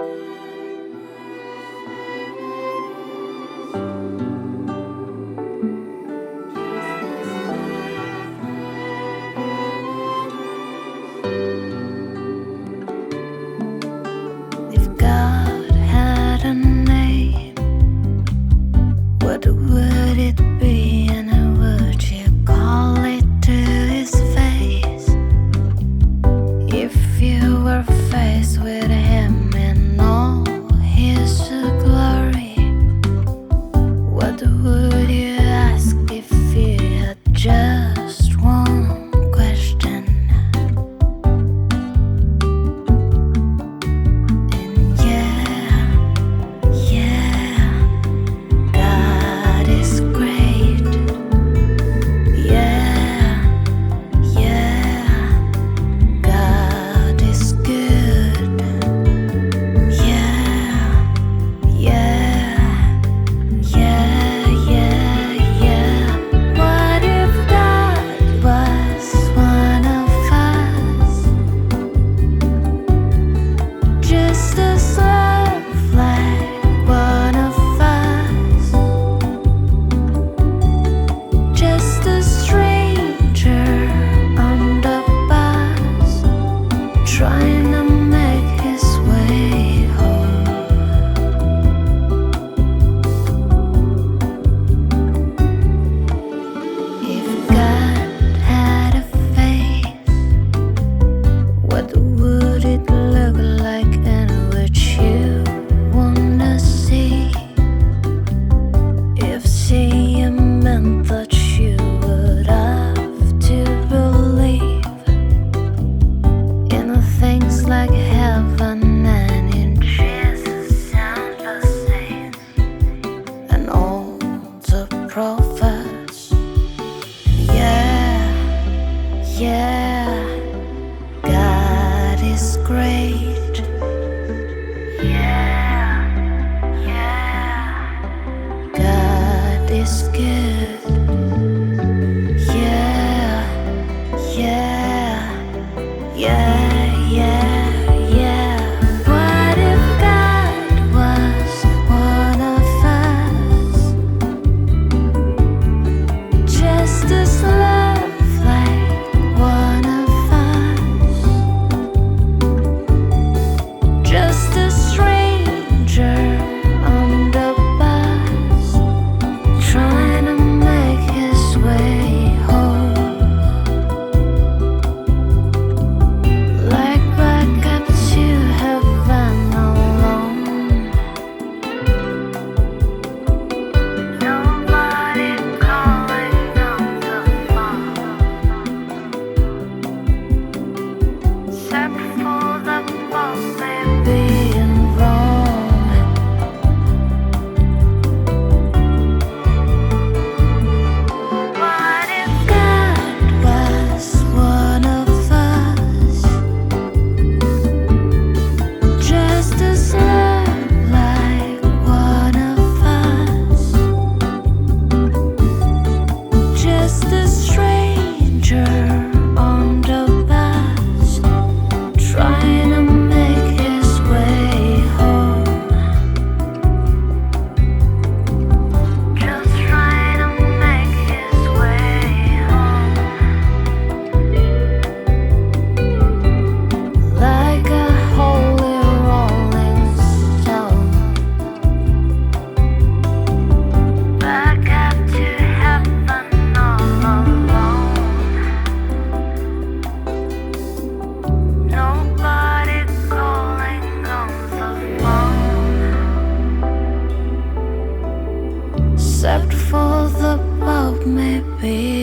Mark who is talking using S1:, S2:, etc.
S1: except for the be